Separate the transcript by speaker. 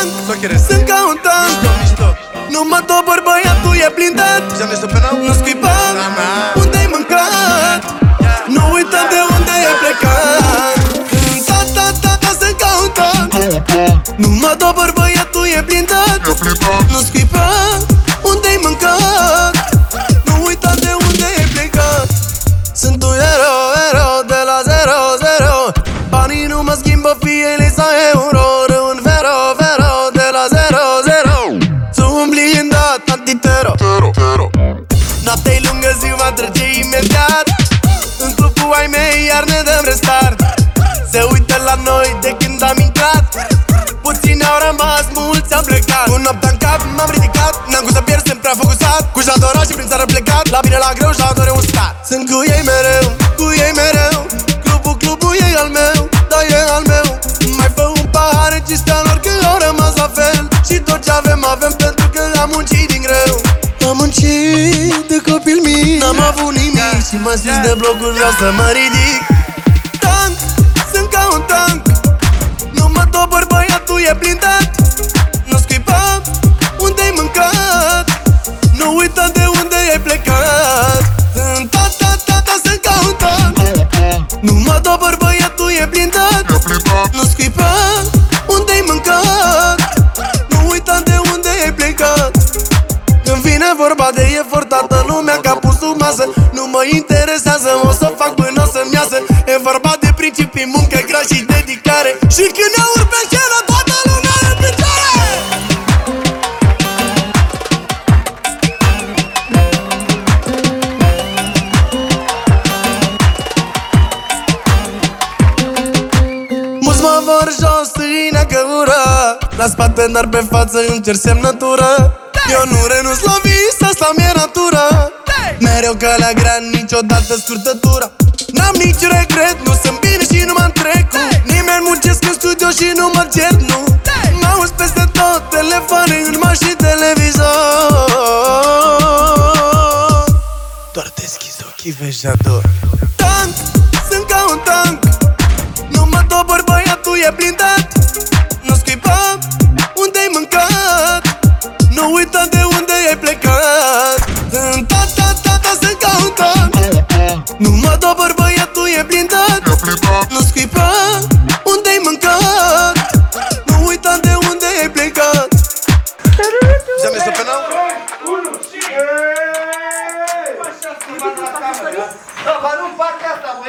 Speaker 1: tank
Speaker 2: Só quieres
Speaker 1: Sunt ca un tank.
Speaker 2: Mișto.
Speaker 1: Nu mă dobăr băiatul e blindat
Speaker 2: Ziceam ești penal?
Speaker 1: Nu scuipa
Speaker 2: Da, mea.
Speaker 1: Unde-ai mâncat? Nu uita de unde ai plecat. Ta, ta, ta, ta, sunt ca un tank. Nu mă dobăr băiatul e blindat Nu scuipa Unde-ai mâncat? Nu uita de unde ai plecat. Sunt un hero, hero de la zero, zero. Banii nu mă schimbă fie lei sau euro iar ne dăm restart. Se uită la noi de când am intrat. Puțini au rămas, mulți am plecat. Cu noaptea în cap m-am ridicat. N-am cum să pierd, sunt prea focusat. Cu jadora și prin țară plecat. La bine, la greu și la dore un stat. Sunt cu ei mereu, cu ei mereu. Clubul, clubul e al meu, da e al meu. Mai fă un pahar în cinstea lor că au rămas la fel. Și tot ce avem, avem pentru că am muncit din greu. Am muncit de copil mic. N-am avut nimic și mă sus de blocuri Vreau să mă ridic e blindat Nu scuipa unde-ai mâncat Nu uita de unde ai plecat. Ta, ta, ta, ta, sunt ca un tank Nu mă dobăr, băiatul e blindat Nu scuipa unde-ai mâncat Nu uita de unde ai plecat. Când vine vorba de efort, toată lumea capul sub masă. Nu mă interesează, o să fac până să-mi iasă. E vorba de principii, muncă grea și dedicare. Și când ne urc mă vor jos, în căură La spate, dar pe față îmi cer semnătură Eu nu renunț la vis, asta mi-e natura Mereu calea grea, niciodată scurtătura N-am nici regret, nu sunt bine și nu mă trecut. Nimeni muncesc în studio și nu mă cert, nu. Mă auzi peste tot, telefoane în mașini, televizor. Doar deschis ochii, vezi jador Tank, sunt ca un tank. Nu mă dobăr, băiatul e blindat Nu scuipa unde-ai mâncat Nu uita de unde ai plecat Ta, ta, ta, ta, sunt ca un tank Nu mă dobăr, băiatul e blindat Nu scuipa unde-ai mâncat Nu uita de unde ai plecat
Speaker 2: Ziceam ești penal?
Speaker 3: Sau fă, da, să fă. Dar nu